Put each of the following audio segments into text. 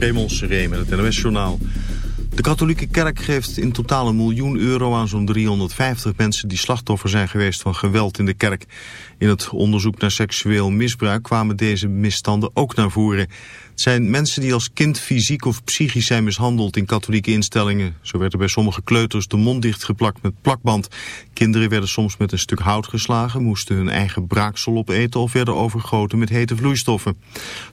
Raymond Seré het NOS-journaal. De katholieke kerk geeft in totaal een miljoen euro aan zo'n 350 mensen die slachtoffer zijn geweest van geweld in de kerk. In het onderzoek naar seksueel misbruik kwamen deze misstanden ook naar voren. Zijn mensen die als kind fysiek of psychisch zijn mishandeld in katholieke instellingen. Zo werd er bij sommige kleuters de mond dichtgeplakt met plakband. Kinderen werden soms met een stuk hout geslagen, moesten hun eigen braaksel opeten of werden overgoten met hete vloeistoffen.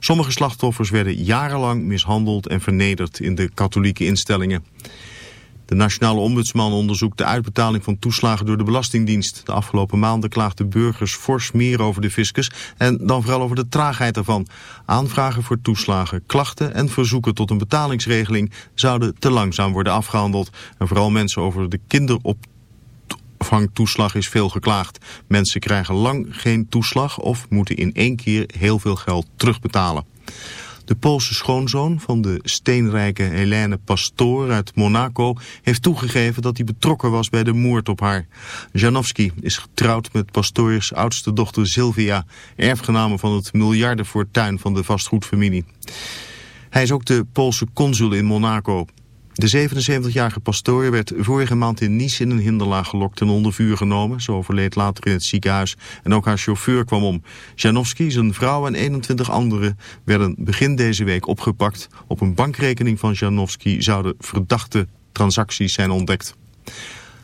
Sommige slachtoffers werden jarenlang mishandeld en vernederd in de katholieke instellingen. De Nationale Ombudsman onderzoekt de uitbetaling van toeslagen door de Belastingdienst. De afgelopen maanden klaagden burgers fors meer over de fiscus en dan vooral over de traagheid ervan. Aanvragen voor toeslagen, klachten en verzoeken tot een betalingsregeling zouden te langzaam worden afgehandeld. En vooral mensen over de kinderopvangtoeslag is veel geklaagd. Mensen krijgen lang geen toeslag of moeten in één keer heel veel geld terugbetalen. De Poolse schoonzoon van de steenrijke Helene Pastoor uit Monaco heeft toegegeven dat hij betrokken was bij de moord op haar. Janowski is getrouwd met Pastoors oudste dochter Sylvia, erfgename van het miljardenfortuin van de vastgoedfamilie. Hij is ook de Poolse consul in Monaco. De 77-jarige pastoor werd vorige maand in Nice in een hinderlaag gelokt en onder vuur genomen. Ze overleed later in het ziekenhuis en ook haar chauffeur kwam om. Janowski, zijn vrouw en 21 anderen werden begin deze week opgepakt. Op een bankrekening van Janowski zouden verdachte transacties zijn ontdekt.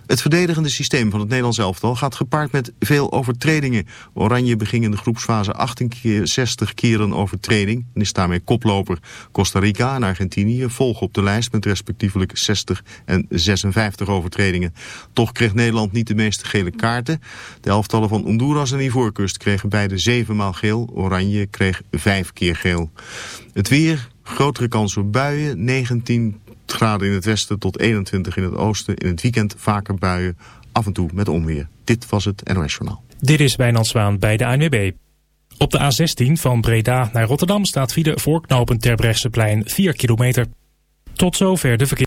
Het verdedigende systeem van het Nederlands elftal gaat gepaard met veel overtredingen. Oranje beging in de groepsfase 68 keer een overtreding en is daarmee koploper. Costa Rica en Argentinië volgen op de lijst met respectievelijk 60 en 56 overtredingen. Toch kreeg Nederland niet de meeste gele kaarten. De elftallen van Honduras en Ivoorkust kregen beide zevenmaal geel. Oranje kreeg vijf keer geel. Het weer, grotere kans op buien, 19 graden in het westen tot 21 in het oosten. In het weekend vaker buien, af en toe met onweer. Dit was het NOS Journaal. Dit is Wijnand Zwaan bij de ANWB. Op de A16 van Breda naar Rotterdam staat file voorknopend Terbrechtseplein 4 kilometer. Tot zover de verkeer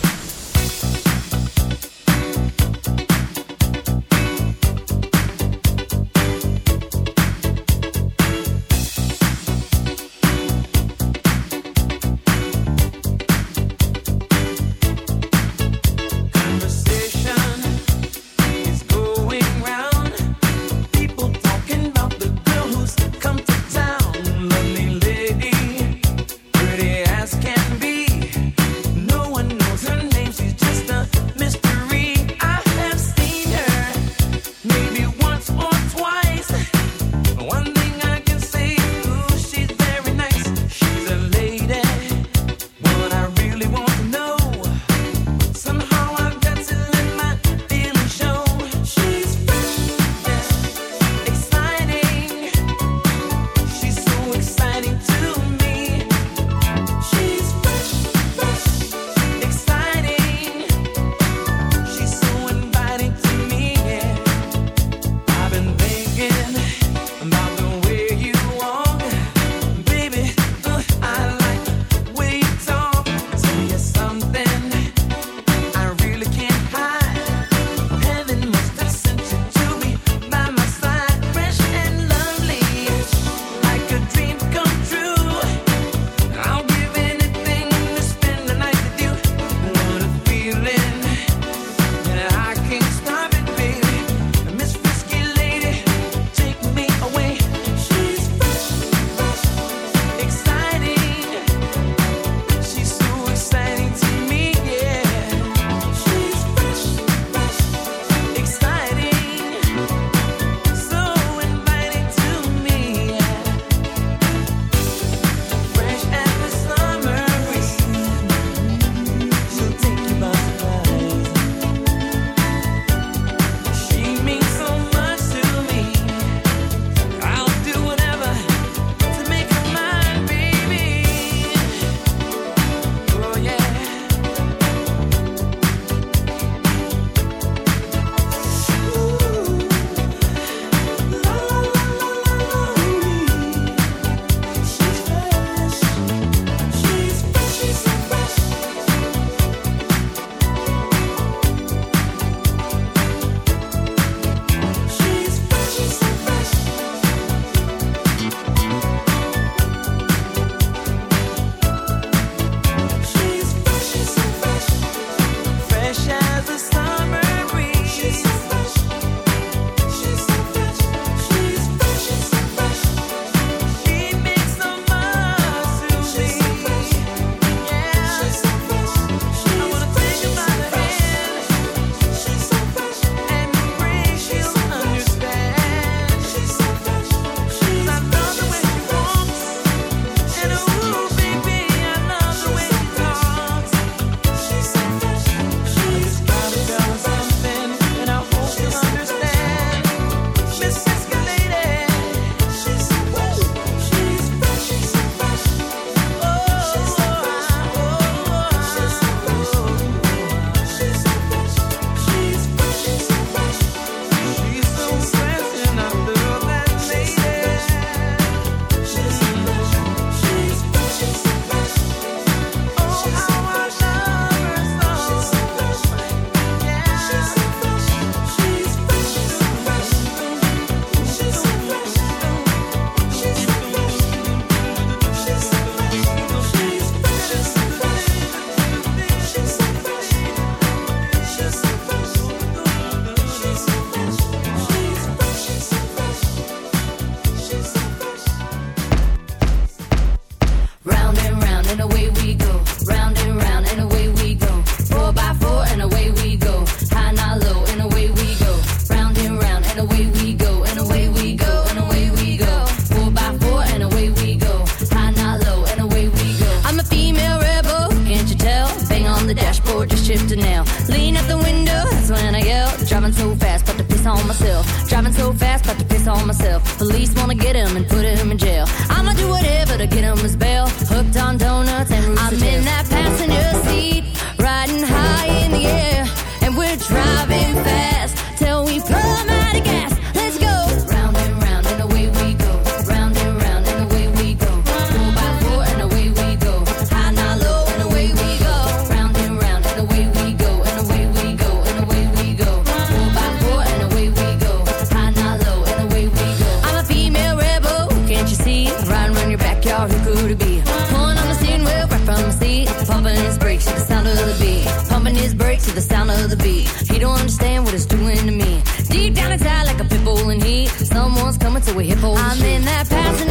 pumping his brakes to the sound of the beat. He don't understand what it's doing to me. Deep down inside, like a pit bull in heat. Someone's coming to a hippo. I'm in that passenger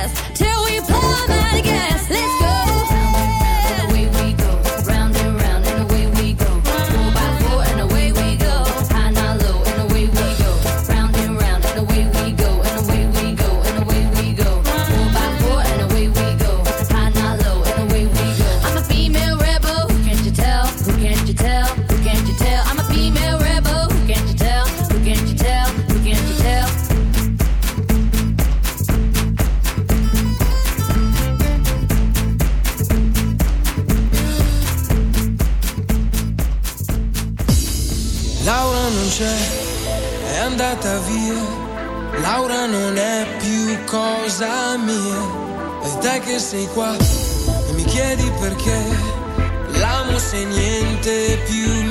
che sei qua e mi chiedi perché. L'amo se niente più mi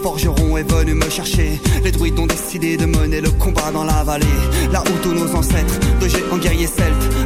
Hakim, le fils du forgeron, est venu me chercher. Les druides ont décidé de mener le combat dans la vallée. Là où tous nos ancêtres, de géants guerriers celtes,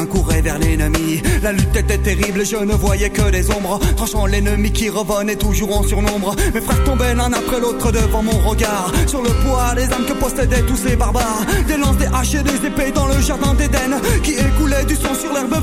Le glaive en main courait vers l'ennemi. La lutte était terrible, je ne voyais que des ombres. Tranchant l'ennemi qui revenait toujours en surnombre. Mes frères tombaient l'un après l'autre devant mon regard. Sur le poids, les âmes que possédaient tous ces barbares. Des lances, des haches et des épées dans le jardin d'Éden. Qui écoulait du sang sur l'herbe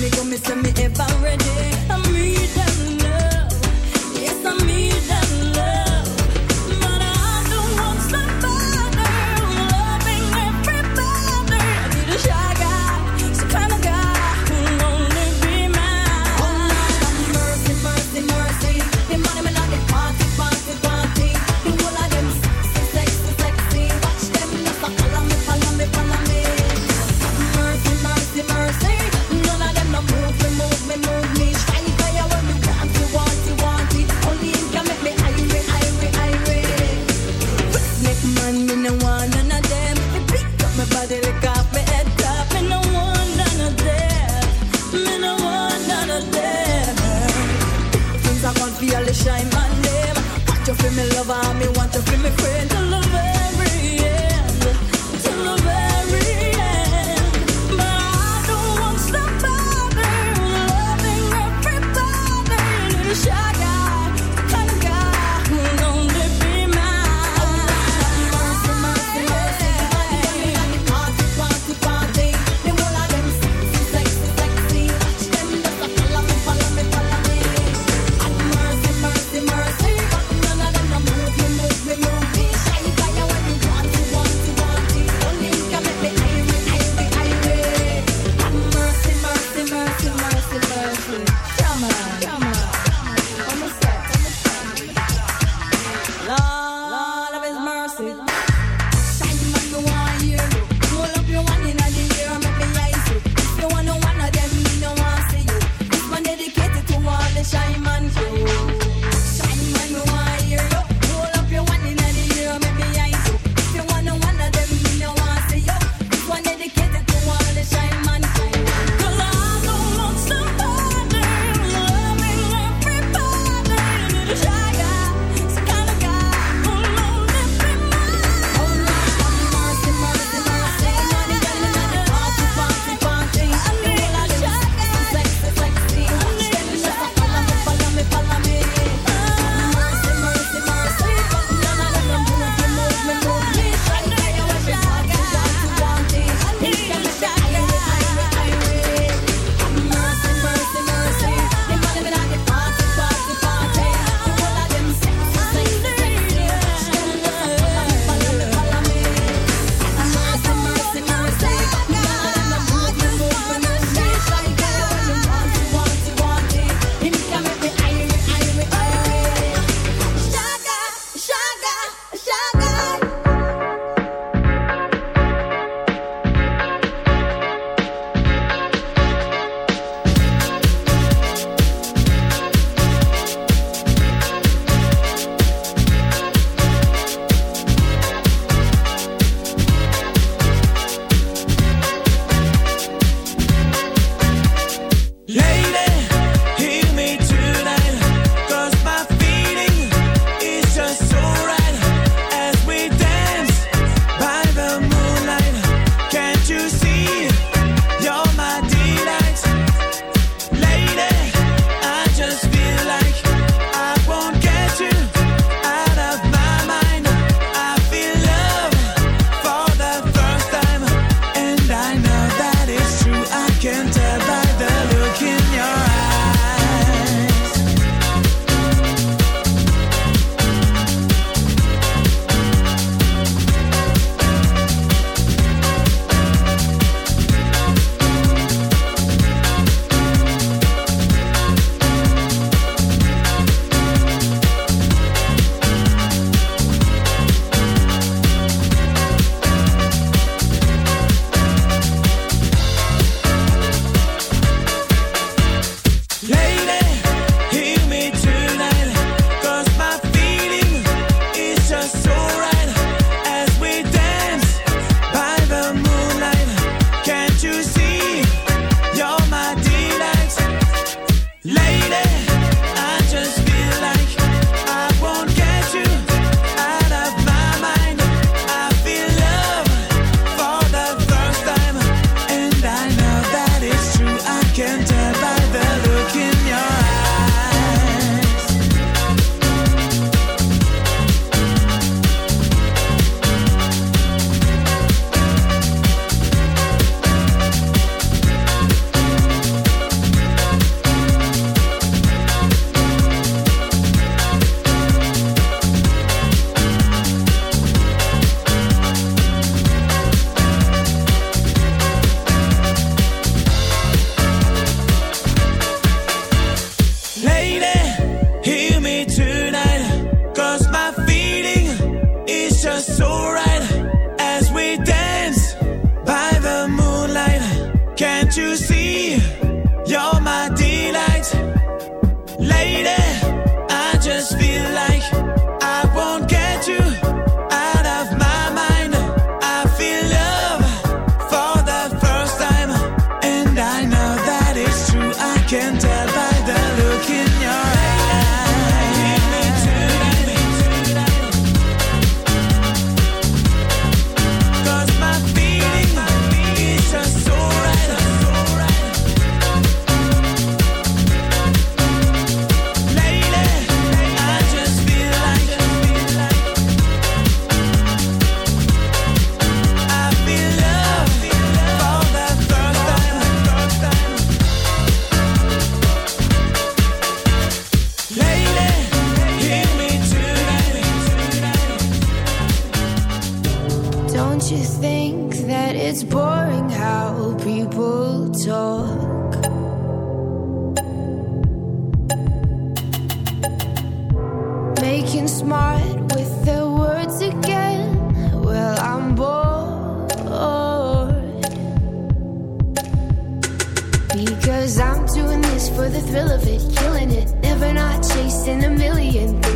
me go, me say me ever ready. I mean lover, me want to feel me friend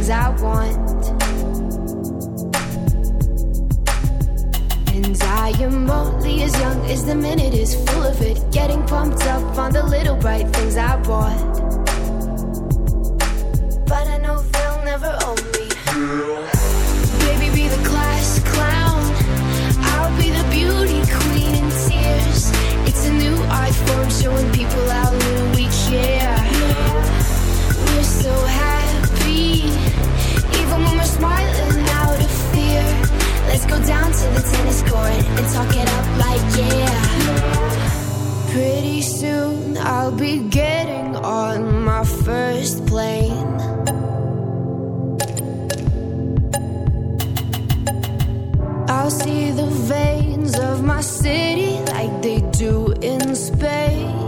things I want. And I am only as young as the minute is full of it. Getting pumped up on the little bright things I bought. Down to the tennis court and talk it up like yeah. Pretty soon I'll be getting on my first plane. I'll see the veins of my city like they do in space.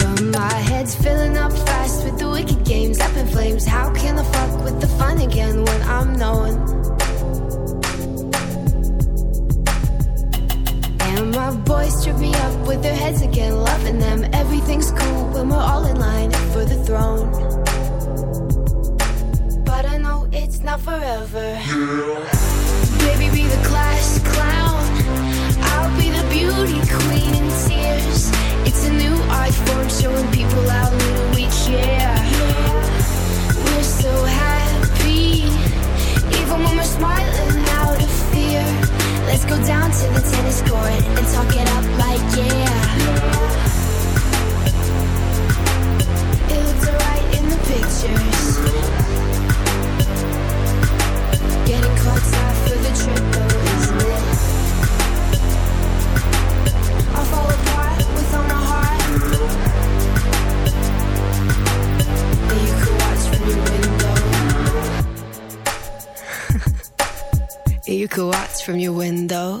But my head's filling up games up in flames. How can I fuck with the fun again when I'm knowing? And my boys trip me up with their heads again, loving them. Everything's cool when we're all in line for the throne. But I know it's not forever. Yeah. Baby, be the class clown. I'll be the beauty queen in tears. It's a new art form showing people how little we care. So happy, even when we're smiling out of fear. Let's go down to the tennis court and talk it up like yeah. It looks alright in the pictures. Getting caught the trip though, from your window.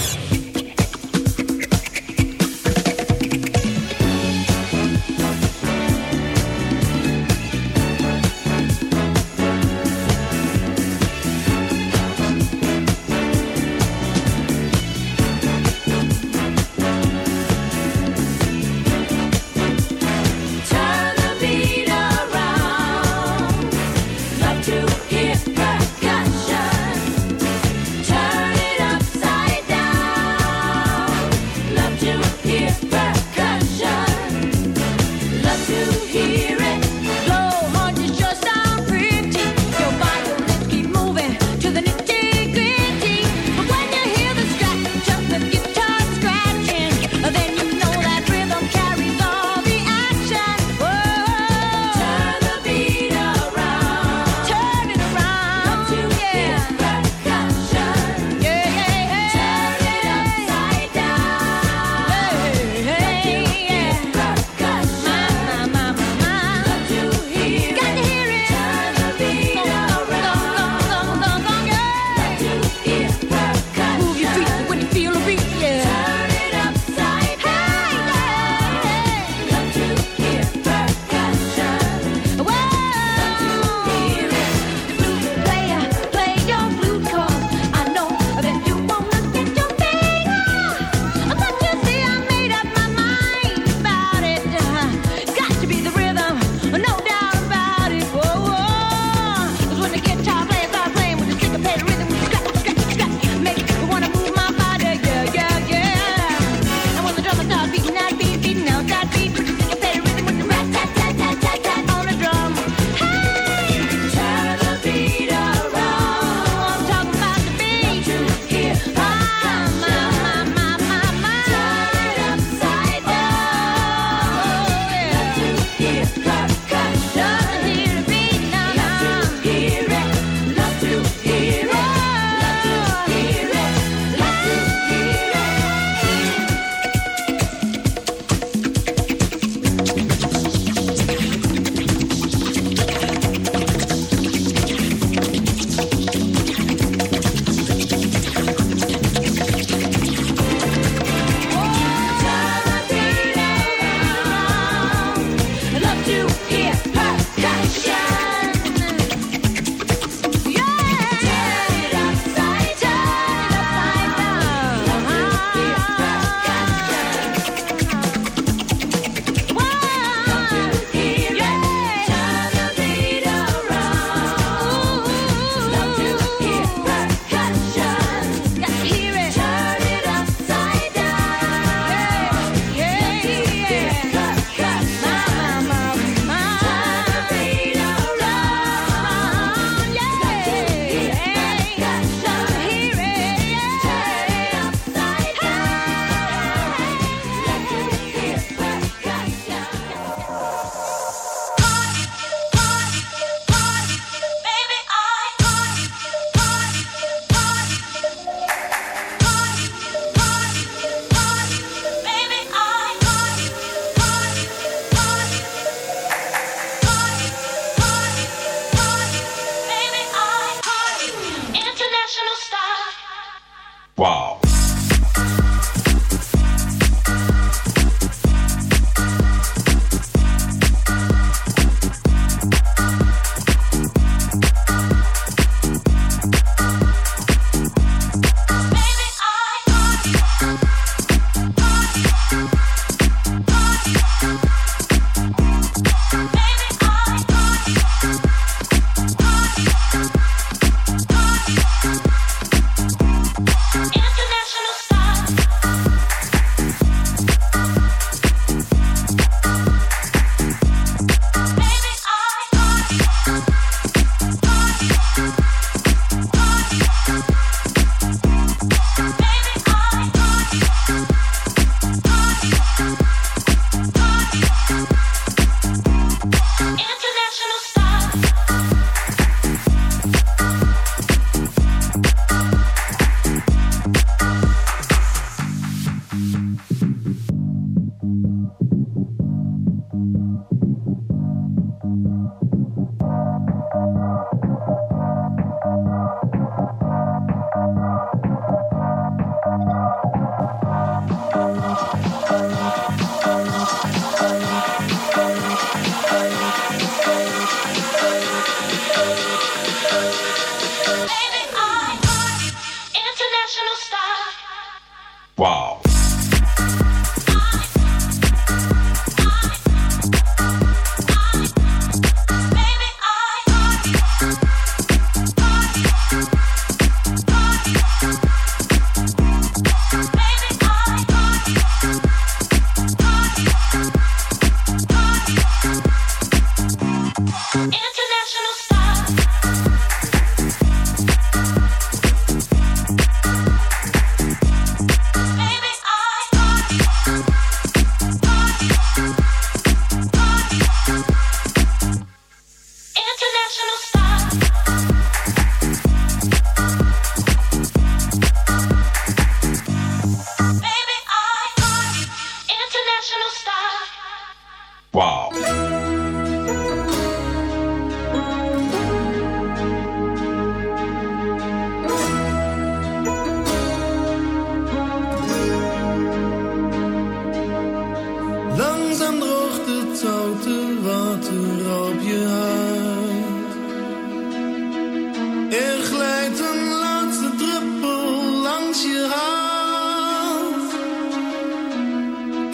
Er glijdt een laatste druppel langs je hand.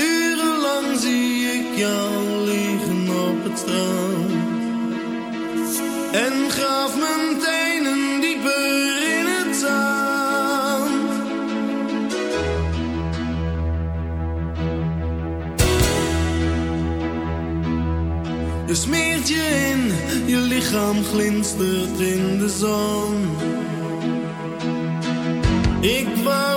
Urenlang zie ik jou. smeert je in, je lichaam glinstert in de zon. Ik wou